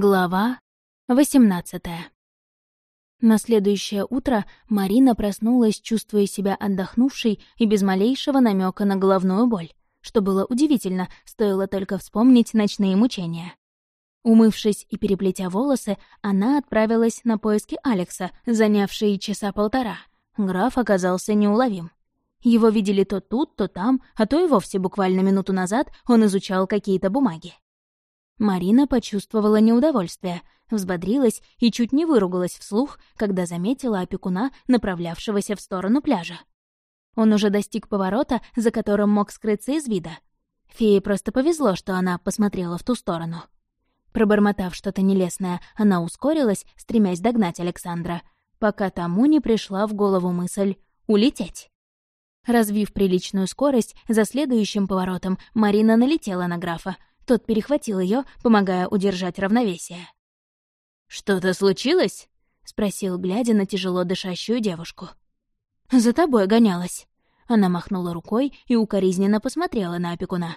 Глава 18 На следующее утро Марина проснулась, чувствуя себя отдохнувшей и без малейшего намека на головную боль, что было удивительно, стоило только вспомнить ночные мучения. Умывшись и переплетя волосы, она отправилась на поиски Алекса, занявшие часа полтора. Граф оказался неуловим. Его видели то тут, то там, а то и вовсе буквально минуту назад он изучал какие-то бумаги. Марина почувствовала неудовольствие, взбодрилась и чуть не выругалась вслух, когда заметила опекуна, направлявшегося в сторону пляжа. Он уже достиг поворота, за которым мог скрыться из вида. Фее просто повезло, что она посмотрела в ту сторону. Пробормотав что-то нелестное, она ускорилась, стремясь догнать Александра, пока тому не пришла в голову мысль «улететь». Развив приличную скорость, за следующим поворотом Марина налетела на графа — тот перехватил ее, помогая удержать равновесие. «Что-то случилось?» — спросил, глядя на тяжело дышащую девушку. «За тобой гонялась». Она махнула рукой и укоризненно посмотрела на опекуна.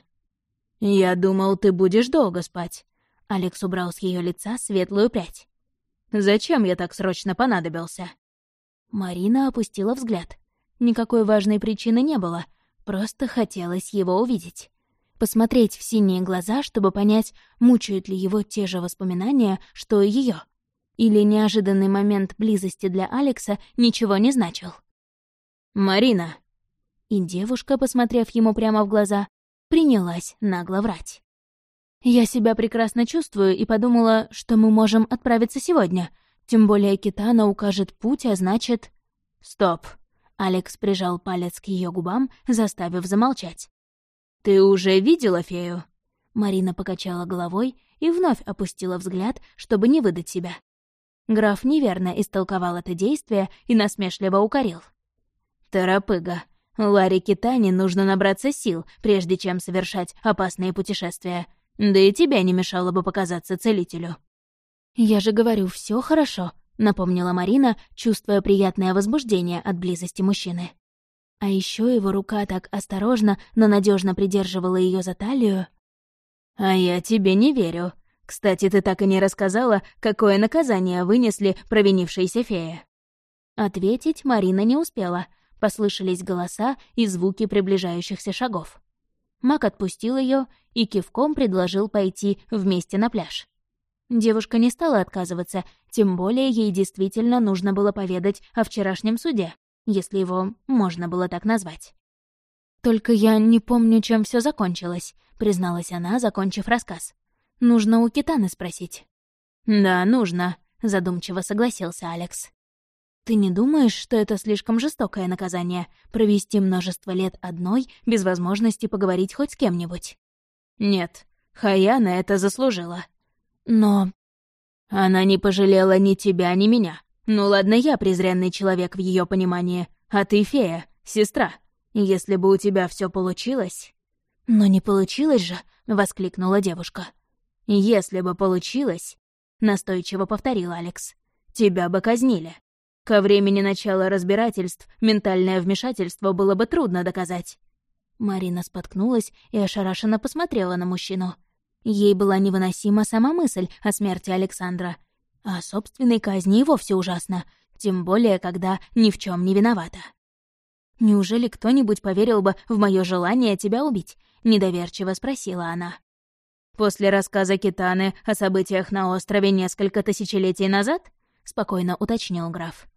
«Я думал, ты будешь долго спать». Алекс убрал с ее лица светлую прядь. «Зачем я так срочно понадобился?» Марина опустила взгляд. Никакой важной причины не было, просто хотелось его увидеть посмотреть в синие глаза, чтобы понять, мучают ли его те же воспоминания, что и ее. Или неожиданный момент близости для Алекса ничего не значил. «Марина!» И девушка, посмотрев ему прямо в глаза, принялась нагло врать. «Я себя прекрасно чувствую и подумала, что мы можем отправиться сегодня. Тем более Китана укажет путь, а значит...» «Стоп!» Алекс прижал палец к ее губам, заставив замолчать. «Ты уже видела фею?» Марина покачала головой и вновь опустила взгляд, чтобы не выдать себя. Граф неверно истолковал это действие и насмешливо укорил. «Торопыга, Ларе Китани нужно набраться сил, прежде чем совершать опасные путешествия. Да и тебе не мешало бы показаться целителю». «Я же говорю, все хорошо», — напомнила Марина, чувствуя приятное возбуждение от близости мужчины. А еще его рука так осторожно, но надежно придерживала ее за талию. «А я тебе не верю. Кстати, ты так и не рассказала, какое наказание вынесли провинившиеся феи». Ответить Марина не успела. Послышались голоса и звуки приближающихся шагов. Мак отпустил ее и кивком предложил пойти вместе на пляж. Девушка не стала отказываться, тем более ей действительно нужно было поведать о вчерашнем суде если его можно было так назвать. «Только я не помню, чем все закончилось», — призналась она, закончив рассказ. «Нужно у Китаны спросить». «Да, нужно», — задумчиво согласился Алекс. «Ты не думаешь, что это слишком жестокое наказание — провести множество лет одной, без возможности поговорить хоть с кем-нибудь?» «Нет, Хаяна это заслужила». «Но...» «Она не пожалела ни тебя, ни меня. Ну ладно, я презренный человек в ее понимании, а ты фея, сестра. Если бы у тебя все получилось... Но не получилось же, воскликнула девушка. Если бы получилось, настойчиво повторил Алекс, тебя бы казнили. Ко времени начала разбирательств ментальное вмешательство было бы трудно доказать. Марина споткнулась и ошарашенно посмотрела на мужчину. Ей была невыносима сама мысль о смерти Александра, а собственной казни и вовсе ужасно, тем более, когда ни в чем не виновата. «Неужели кто-нибудь поверил бы в мое желание тебя убить?» — недоверчиво спросила она. «После рассказа Китаны о событиях на острове несколько тысячелетий назад?» — спокойно уточнил граф.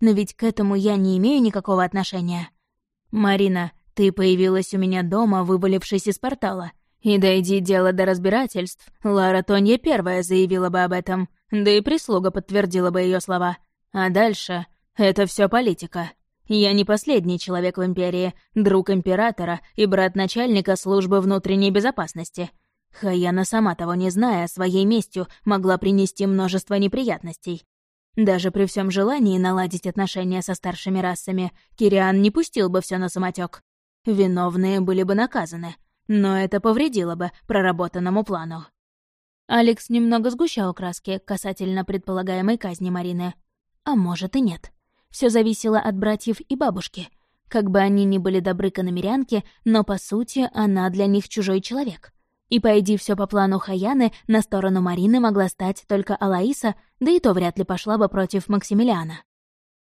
«Но ведь к этому я не имею никакого отношения. Марина, ты появилась у меня дома, вывалившись из портала. И дойди дело до разбирательств, Лара Тонья первая заявила бы об этом, да и прислуга подтвердила бы ее слова. А дальше это все политика. Я не последний человек в Империи, друг Императора и брат начальника службы внутренней безопасности. Хаяна, сама того не зная, своей местью могла принести множество неприятностей. Даже при всем желании наладить отношения со старшими расами, Кириан не пустил бы все на самотек. Виновные были бы наказаны, но это повредило бы проработанному плану. Алекс немного сгущал краски касательно предполагаемой казни Марины. А может и нет. Все зависело от братьев и бабушки. Как бы они ни были добры к иномерянке, но, по сути, она для них чужой человек. И пойди все по плану Хаяны, на сторону Марины могла стать только Алаиса, да и то вряд ли пошла бы против Максимилиана.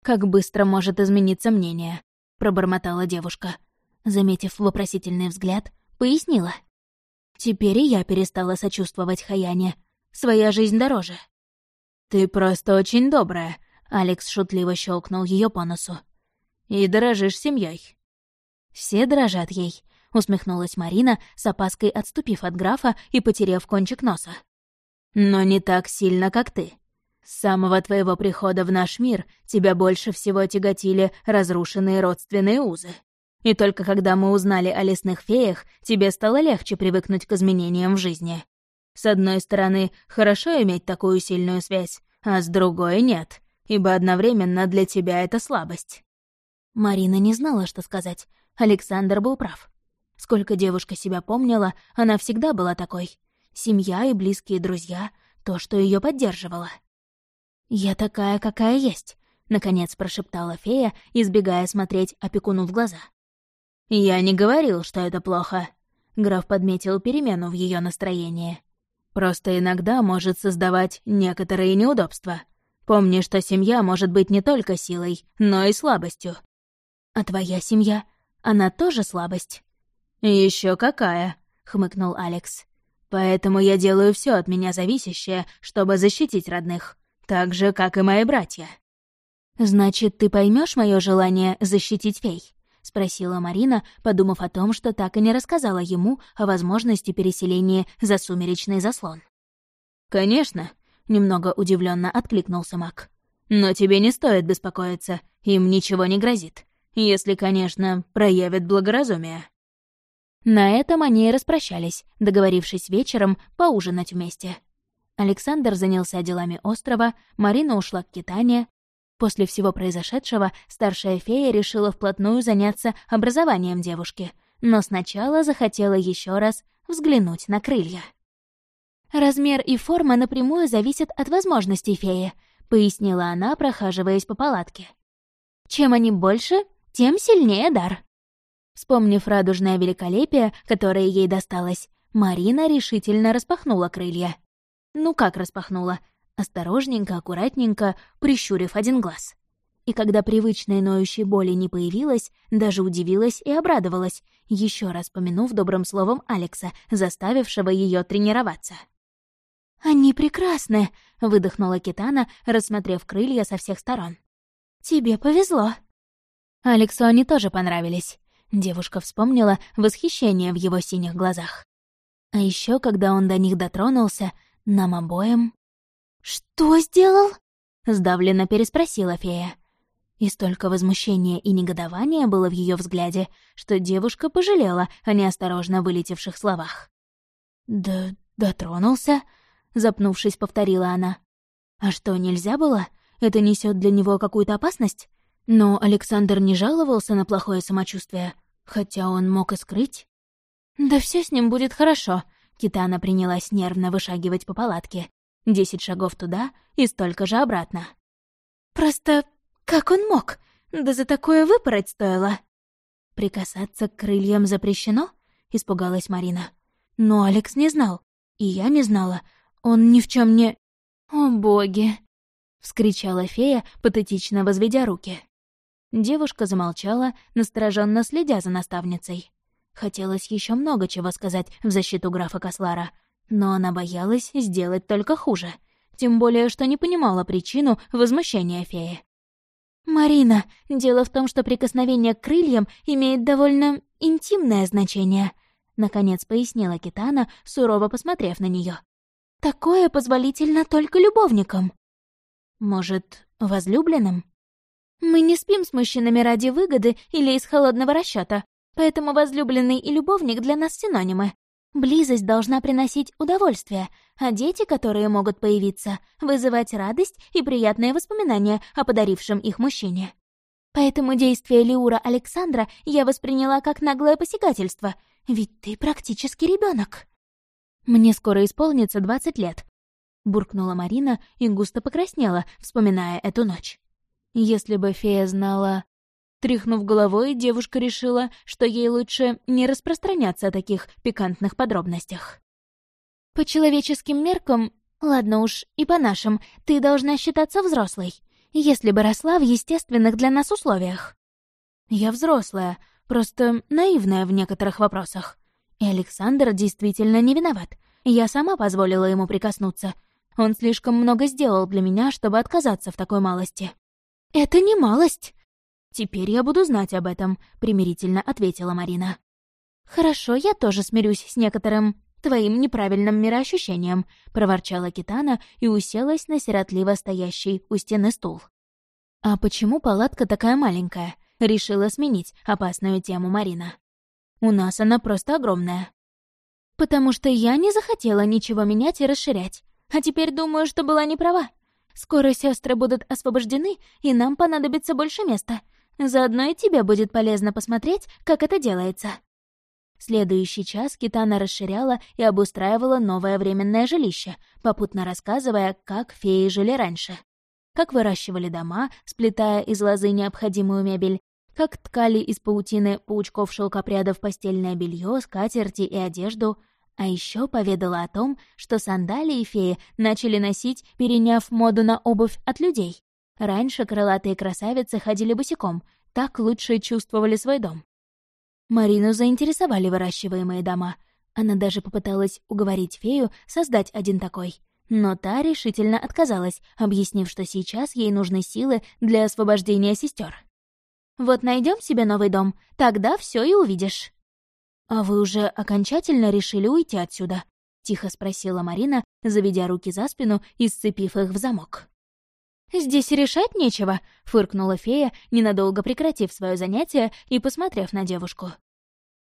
«Как быстро может измениться мнение», — пробормотала девушка. Заметив вопросительный взгляд, пояснила. «Теперь и я перестала сочувствовать Хаяне. Своя жизнь дороже». «Ты просто очень добрая», — Алекс шутливо щелкнул ее по носу. «И дорожишь семьей. «Все дрожат ей», — усмехнулась Марина, с опаской отступив от графа и потеряв кончик носа. «Но не так сильно, как ты. С самого твоего прихода в наш мир тебя больше всего тяготили разрушенные родственные узы. И только когда мы узнали о лесных феях, тебе стало легче привыкнуть к изменениям в жизни. С одной стороны, хорошо иметь такую сильную связь, а с другой — нет, ибо одновременно для тебя это слабость». Марина не знала, что сказать. Александр был прав. Сколько девушка себя помнила, она всегда была такой. Семья и близкие друзья — то, что ее поддерживало. «Я такая, какая есть», — наконец прошептала фея, избегая смотреть опекуну в глаза. «Я не говорил, что это плохо», — граф подметил перемену в ее настроении. «Просто иногда может создавать некоторые неудобства. Помни, что семья может быть не только силой, но и слабостью». «А твоя семья? Она тоже слабость?» Еще какая», — хмыкнул Алекс. «Поэтому я делаю все от меня зависящее, чтобы защитить родных, так же, как и мои братья». «Значит, ты поймешь мое желание защитить фей?» — спросила Марина, подумав о том, что так и не рассказала ему о возможности переселения за сумеречный заслон. «Конечно», — немного удивленно откликнулся Мак. «Но тебе не стоит беспокоиться, им ничего не грозит. Если, конечно, проявят благоразумие». На этом они и распрощались, договорившись вечером поужинать вместе. Александр занялся делами острова, Марина ушла к Китане. После всего произошедшего старшая фея решила вплотную заняться образованием девушки, но сначала захотела еще раз взглянуть на крылья. «Размер и форма напрямую зависят от возможностей феи», — пояснила она, прохаживаясь по палатке. «Чем они больше, тем сильнее дар. Вспомнив радужное великолепие, которое ей досталось, Марина решительно распахнула крылья. Ну как распахнула? Осторожненько, аккуратненько, прищурив один глаз. И когда привычной ноющей боли не появилась, даже удивилась и обрадовалась, еще раз помянув добрым словом Алекса, заставившего ее тренироваться. «Они прекрасны!» — выдохнула Китана, рассмотрев крылья со всех сторон. «Тебе повезло!» Алексу они тоже понравились. Девушка вспомнила восхищение в его синих глазах. А еще, когда он до них дотронулся, нам обоим... «Что сделал?» — сдавленно переспросила фея. И столько возмущения и негодования было в ее взгляде, что девушка пожалела о неосторожно вылетевших словах. «Да дотронулся?» — запнувшись, повторила она. «А что, нельзя было? Это несет для него какую-то опасность?» Но Александр не жаловался на плохое самочувствие, хотя он мог и скрыть. «Да все с ним будет хорошо», — Китана принялась нервно вышагивать по палатке. Десять шагов туда и столько же обратно. «Просто как он мог? Да за такое выпороть стоило!» «Прикасаться к крыльям запрещено?» — испугалась Марина. Но Алекс не знал, и я не знала. Он ни в чем не... «О, боги!» — вскричала фея, патетично возведя руки. Девушка замолчала, настороженно следя за наставницей. Хотелось еще много чего сказать в защиту графа Кослара, но она боялась сделать только хуже, тем более что не понимала причину возмущения феи. «Марина, дело в том, что прикосновение к крыльям имеет довольно интимное значение», — наконец пояснила Китана, сурово посмотрев на нее. «Такое позволительно только любовникам». «Может, возлюбленным?» Мы не спим с мужчинами ради выгоды или из холодного расчета, поэтому возлюбленный и любовник для нас синонимы. Близость должна приносить удовольствие, а дети, которые могут появиться, вызывать радость и приятные воспоминания о подарившем их мужчине. Поэтому действие Леура Александра я восприняла как наглое посягательство, ведь ты практически ребенок. Мне скоро исполнится двадцать лет, буркнула Марина и густо покраснела, вспоминая эту ночь. Если бы фея знала... Тряхнув головой, девушка решила, что ей лучше не распространяться о таких пикантных подробностях. По человеческим меркам, ладно уж, и по нашим, ты должна считаться взрослой, если бы росла в естественных для нас условиях. Я взрослая, просто наивная в некоторых вопросах. И Александр действительно не виноват. Я сама позволила ему прикоснуться. Он слишком много сделал для меня, чтобы отказаться в такой малости. «Это не малость!» «Теперь я буду знать об этом», — примирительно ответила Марина. «Хорошо, я тоже смирюсь с некоторым твоим неправильным мироощущением», — проворчала Китана и уселась на сиротливо стоящий у стены стул. «А почему палатка такая маленькая?» — решила сменить опасную тему Марина. «У нас она просто огромная». «Потому что я не захотела ничего менять и расширять. А теперь думаю, что была не права. Скоро сестры будут освобождены, и нам понадобится больше места. Заодно и тебе будет полезно посмотреть, как это делается». Следующий час Китана расширяла и обустраивала новое временное жилище, попутно рассказывая, как феи жили раньше. Как выращивали дома, сплетая из лозы необходимую мебель, как ткали из паутины паучков-шелкопрядов постельное белье, скатерти и одежду, а еще поведала о том, что сандалии феи начали носить, переняв моду на обувь от людей. Раньше крылатые красавицы ходили босиком, так лучше чувствовали свой дом. Марину заинтересовали выращиваемые дома. Она даже попыталась уговорить фею создать один такой. Но та решительно отказалась, объяснив, что сейчас ей нужны силы для освобождения сестер. «Вот найдем себе новый дом, тогда все и увидишь». «А вы уже окончательно решили уйти отсюда?» — тихо спросила Марина, заведя руки за спину и сцепив их в замок. «Здесь решать нечего», — фыркнула фея, ненадолго прекратив свое занятие и посмотрев на девушку.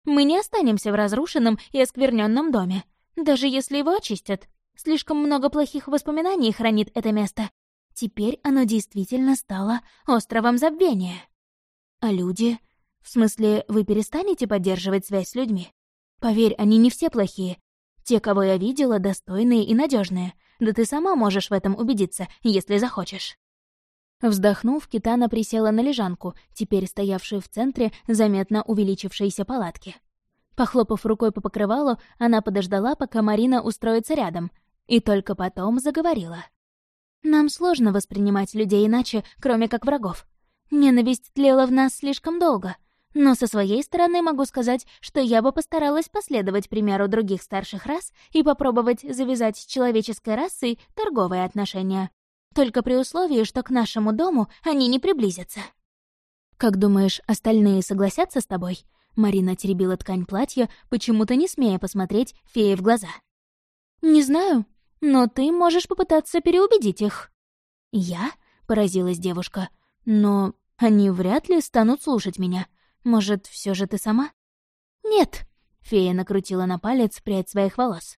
«Мы не останемся в разрушенном и оскверненном доме, даже если его очистят. Слишком много плохих воспоминаний хранит это место. Теперь оно действительно стало островом забвения. А люди... В смысле, вы перестанете поддерживать связь с людьми? Поверь, они не все плохие. Те, кого я видела, достойные и надежные. Да ты сама можешь в этом убедиться, если захочешь». Вздохнув, Китана присела на лежанку, теперь стоявшую в центре заметно увеличившейся палатки. Похлопав рукой по покрывалу, она подождала, пока Марина устроится рядом, и только потом заговорила. «Нам сложно воспринимать людей иначе, кроме как врагов. Ненависть тлела в нас слишком долго, но со своей стороны могу сказать, что я бы постаралась последовать примеру других старших рас и попробовать завязать с человеческой расой торговые отношения. Только при условии, что к нашему дому они не приблизятся. «Как думаешь, остальные согласятся с тобой?» Марина теребила ткань платья, почему-то не смея посмотреть фее в глаза. «Не знаю, но ты можешь попытаться переубедить их». «Я?» — поразилась девушка. «Но они вряд ли станут слушать меня. Может, все же ты сама?» «Нет», — фея накрутила на палец прядь своих волос.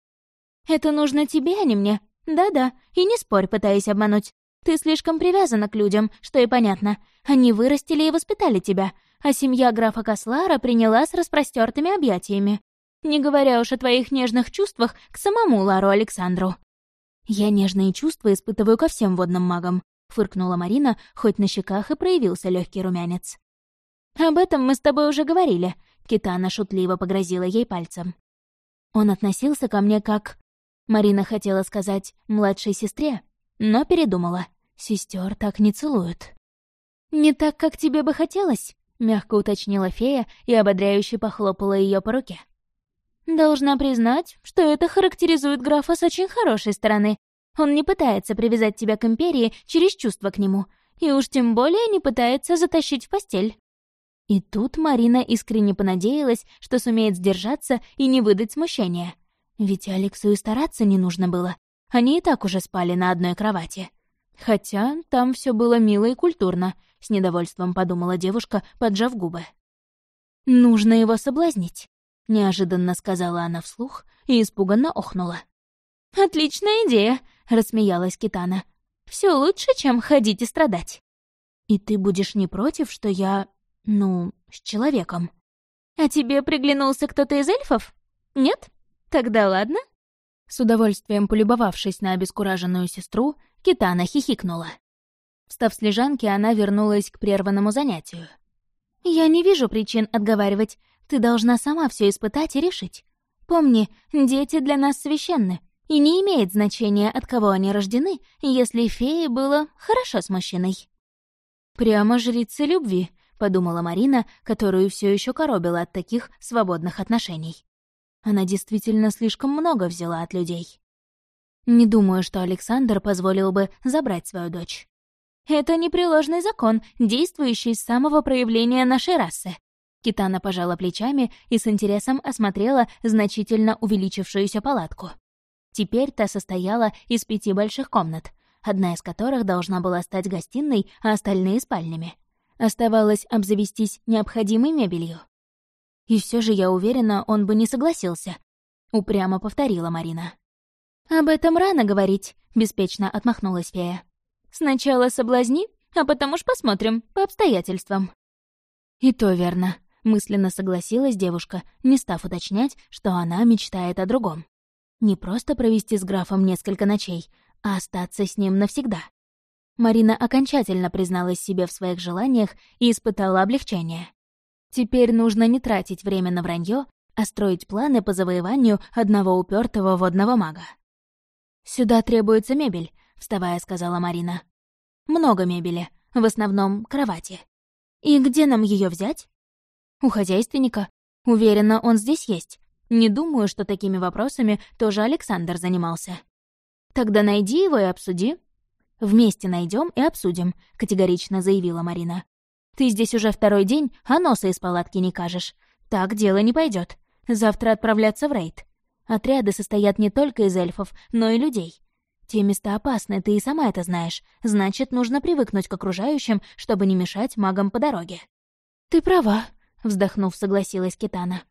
«Это нужно тебе, а не мне. Да-да, и не спорь, пытаясь обмануть. Ты слишком привязана к людям, что и понятно. Они вырастили и воспитали тебя, а семья графа Кослара приняла с распростертыми объятиями. Не говоря уж о твоих нежных чувствах к самому Лару Александру. Я нежные чувства испытываю ко всем водным магам, фыркнула Марина, хоть на щеках и проявился легкий румянец. «Об этом мы с тобой уже говорили», — Китана шутливо погрозила ей пальцем. Он относился ко мне как... Марина хотела сказать «младшей сестре», но передумала. Сестер так не целуют. «Не так, как тебе бы хотелось», — мягко уточнила фея и ободряюще похлопала ее по руке. «Должна признать, что это характеризует графа с очень хорошей стороны. Он не пытается привязать тебя к Империи через чувства к нему, и уж тем более не пытается затащить в постель. И тут Марина искренне понадеялась, что сумеет сдержаться и не выдать смущения. Ведь Алексу и стараться не нужно было. Они и так уже спали на одной кровати. Хотя там все было мило и культурно, с недовольством подумала девушка, поджав губы. «Нужно его соблазнить», — неожиданно сказала она вслух и испуганно охнула. «Отличная идея», — рассмеялась Китана. Все лучше, чем ходить и страдать». «И ты будешь не против, что я ну, с человеком. А тебе приглянулся кто-то из эльфов? Нет? Тогда ладно. С удовольствием полюбовавшись на обескураженную сестру, Китана хихикнула. Встав с лежанки, она вернулась к прерванному занятию. «Я не вижу причин отговаривать. Ты должна сама все испытать и решить. Помни, дети для нас священны. И не имеет значения, от кого они рождены, если фее было хорошо с мужчиной. «Прямо жрица любви», — подумала Марина, которую все еще коробила от таких свободных отношений. Она действительно слишком много взяла от людей. Не думаю, что Александр позволил бы забрать свою дочь. Это непреложный закон, действующий с самого проявления нашей расы. Китана пожала плечами и с интересом осмотрела значительно увеличившуюся палатку. Теперь та состояла из пяти больших комнат, одна из которых должна была стать гостиной, а остальные — спальнями. Оставалось обзавестись необходимой мебелью. И все же, я уверена, он бы не согласился. Упрямо повторила Марина. «Об этом рано говорить», — беспечно отмахнулась фея. «Сначала соблазни, а потом уж посмотрим, по обстоятельствам». «И то верно», — мысленно согласилась девушка, не став уточнять, что она мечтает о другом. Не просто провести с графом несколько ночей, а остаться с ним навсегда. Марина окончательно призналась себе в своих желаниях и испытала облегчение. Теперь нужно не тратить время на вранье, а строить планы по завоеванию одного упертого водного мага. «Сюда требуется мебель», — вставая, сказала Марина. «Много мебели, в основном кровати. И где нам ее взять?» «У хозяйственника. Уверена, он здесь есть. Не думаю, что такими вопросами тоже Александр занимался». «Тогда найди его и обсуди». «Вместе найдем и обсудим», — категорично заявила Марина. Ты здесь уже второй день, а носа из палатки не кажешь. Так дело не пойдет. Завтра отправляться в рейд. Отряды состоят не только из эльфов, но и людей. Те места опасны, ты и сама это знаешь. Значит, нужно привыкнуть к окружающим, чтобы не мешать магам по дороге. «Ты права», — вздохнув, согласилась Китана.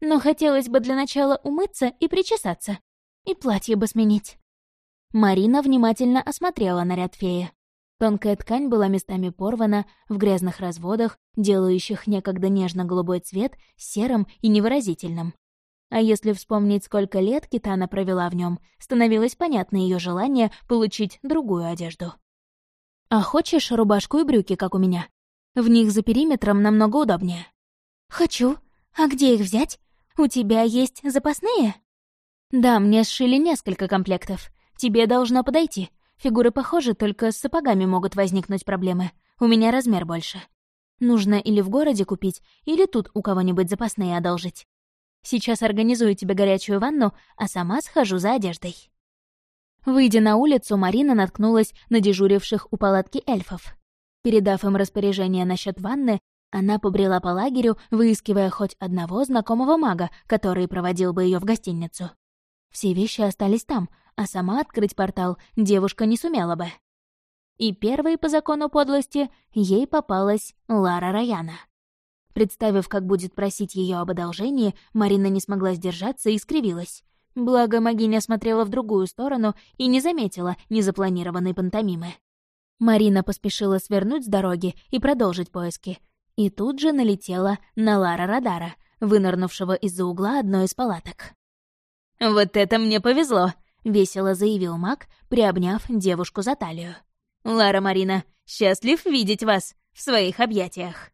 «Но хотелось бы для начала умыться и причесаться. И платье бы сменить». Марина внимательно осмотрела наряд феи. Тонкая ткань была местами порвана, в грязных разводах, делающих некогда нежно-голубой цвет серым и невыразительным. А если вспомнить, сколько лет Китана провела в нем, становилось понятно ее желание получить другую одежду. «А хочешь рубашку и брюки, как у меня? В них за периметром намного удобнее». «Хочу. А где их взять? У тебя есть запасные?» «Да, мне сшили несколько комплектов. Тебе должно подойти. Фигуры похожи, только с сапогами могут возникнуть проблемы. У меня размер больше. Нужно или в городе купить, или тут у кого-нибудь запасные одолжить. Сейчас организую тебе горячую ванну, а сама схожу за одеждой». Выйдя на улицу, Марина наткнулась на дежуривших у палатки эльфов. Передав им распоряжение насчет ванны, она побрела по лагерю, выискивая хоть одного знакомого мага, который проводил бы ее в гостиницу. Все вещи остались там, а сама открыть портал девушка не сумела бы. И первой по закону подлости ей попалась Лара Раяна. Представив, как будет просить ее об одолжении, Марина не смогла сдержаться и скривилась. Благо, могиня смотрела в другую сторону и не заметила незапланированной пантомимы. Марина поспешила свернуть с дороги и продолжить поиски. И тут же налетела на Лара Радара, вынырнувшего из-за угла одной из палаток. «Вот это мне повезло!» — весело заявил маг, приобняв девушку за талию. «Лара Марина, счастлив видеть вас в своих объятиях».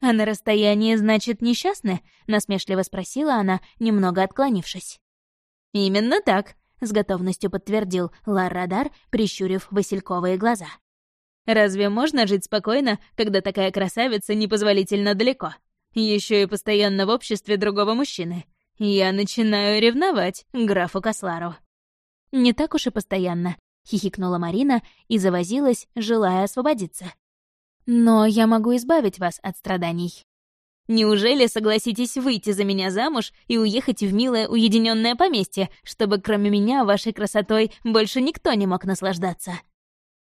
«А на расстоянии, значит, несчастны?» — насмешливо спросила она, немного отклонившись. «Именно так», — с готовностью подтвердил Лар-Радар, прищурив васильковые глаза. «Разве можно жить спокойно, когда такая красавица непозволительно далеко? Еще и постоянно в обществе другого мужчины. Я начинаю ревновать графу Кослару». «Не так уж и постоянно», — хихикнула Марина и завозилась, желая освободиться. «Но я могу избавить вас от страданий». «Неужели согласитесь выйти за меня замуж и уехать в милое уединенное поместье, чтобы кроме меня вашей красотой больше никто не мог наслаждаться?»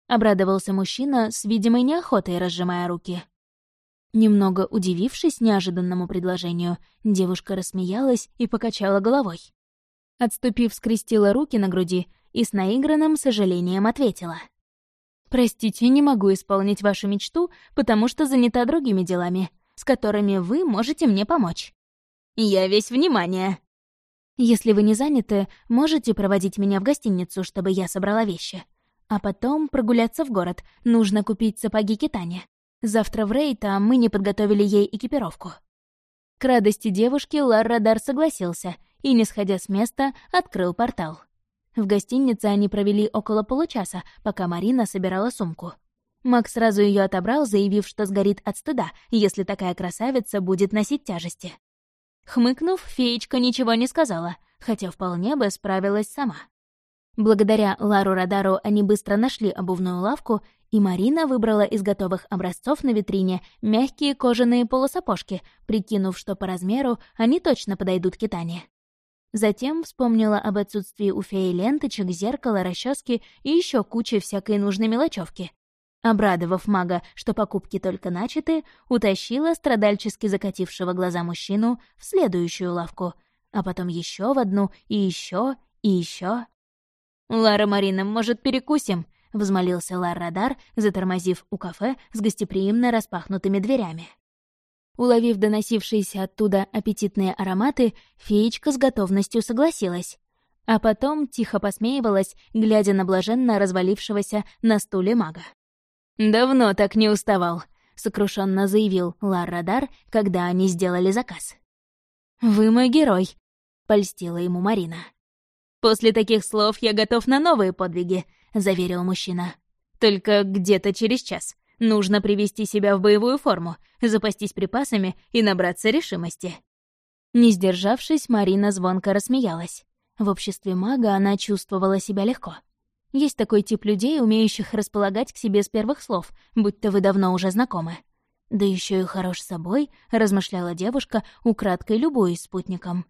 Обрадовался мужчина с видимой неохотой, разжимая руки. Немного удивившись неожиданному предложению, девушка рассмеялась и покачала головой. Отступив, скрестила руки на груди и с наигранным сожалением ответила. «Простите, не могу исполнить вашу мечту, потому что занята другими делами, с которыми вы можете мне помочь. Я весь внимание». «Если вы не заняты, можете проводить меня в гостиницу, чтобы я собрала вещи. А потом прогуляться в город, нужно купить сапоги Китане. Завтра в рейд, а мы не подготовили ей экипировку». К радости девушки Лар Радар согласился и, не сходя с места, открыл портал. В гостинице они провели около получаса, пока Марина собирала сумку. Макс сразу ее отобрал, заявив, что сгорит от стыда, если такая красавица будет носить тяжести. Хмыкнув, феечка ничего не сказала, хотя вполне бы справилась сама. Благодаря Лару Радару они быстро нашли обувную лавку, и Марина выбрала из готовых образцов на витрине мягкие кожаные полусапожки, прикинув, что по размеру они точно подойдут к Тане. Затем вспомнила об отсутствии у феи ленточек, зеркала, расчески и еще кучи всякой нужной мелочевки. Обрадовав мага, что покупки только начаты, утащила страдальчески закатившего глаза мужчину в следующую лавку, а потом еще в одну и еще и еще. «Лара Марина, может, перекусим?» — взмолился Лар Радар, затормозив у кафе с гостеприимно распахнутыми дверями. Уловив доносившиеся оттуда аппетитные ароматы, феечка с готовностью согласилась. А потом тихо посмеивалась, глядя на блаженно развалившегося на стуле мага. «Давно так не уставал», — сокрушенно заявил Лар Радар, когда они сделали заказ. «Вы мой герой», — польстила ему Марина. «После таких слов я готов на новые подвиги», — заверил мужчина. «Только где-то через час. Нужно привести себя в боевую форму, запастись припасами и набраться решимости». Не сдержавшись, Марина звонко рассмеялась. В обществе мага она чувствовала себя легко. Есть такой тип людей, умеющих располагать к себе с первых слов, будь то вы давно уже знакомы. Да еще и хорош собой, размышляла девушка, украдкой любуясь спутником.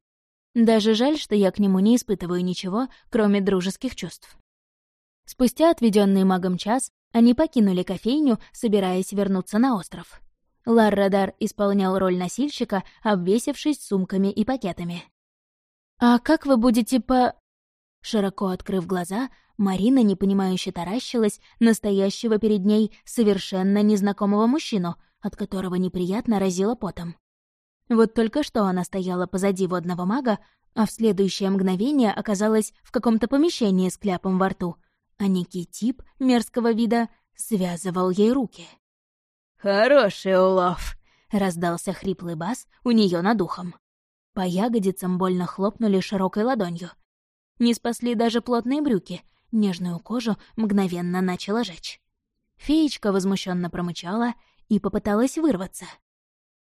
Даже жаль, что я к нему не испытываю ничего, кроме дружеских чувств. Спустя отведенный магом час они покинули кофейню, собираясь вернуться на остров. Лар-Радар исполнял роль носильщика, обвесившись сумками и пакетами. «А как вы будете по...» Широко открыв глаза, Марина непонимающе таращилась настоящего перед ней совершенно незнакомого мужчину, от которого неприятно разило потом. Вот только что она стояла позади водного мага, а в следующее мгновение оказалась в каком-то помещении с кляпом во рту, а некий тип мерзкого вида связывал ей руки. «Хороший улов!» — раздался хриплый бас у нее над ухом. По ягодицам больно хлопнули широкой ладонью. Не спасли даже плотные брюки, нежную кожу мгновенно начала жечь. Феечка возмущенно промычала и попыталась вырваться.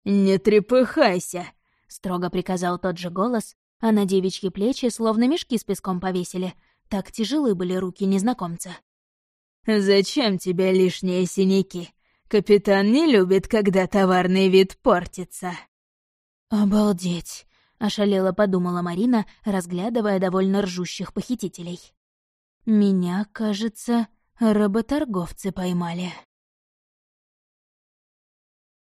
«Не трепыхайся!» — строго приказал тот же голос, а на девичьи плечи словно мешки с песком повесили — так тяжелы были руки незнакомца. «Зачем тебе лишние синяки? Капитан не любит, когда товарный вид портится». «Обалдеть!» — ошалела подумала Марина, разглядывая довольно ржущих похитителей. «Меня, кажется, работорговцы поймали».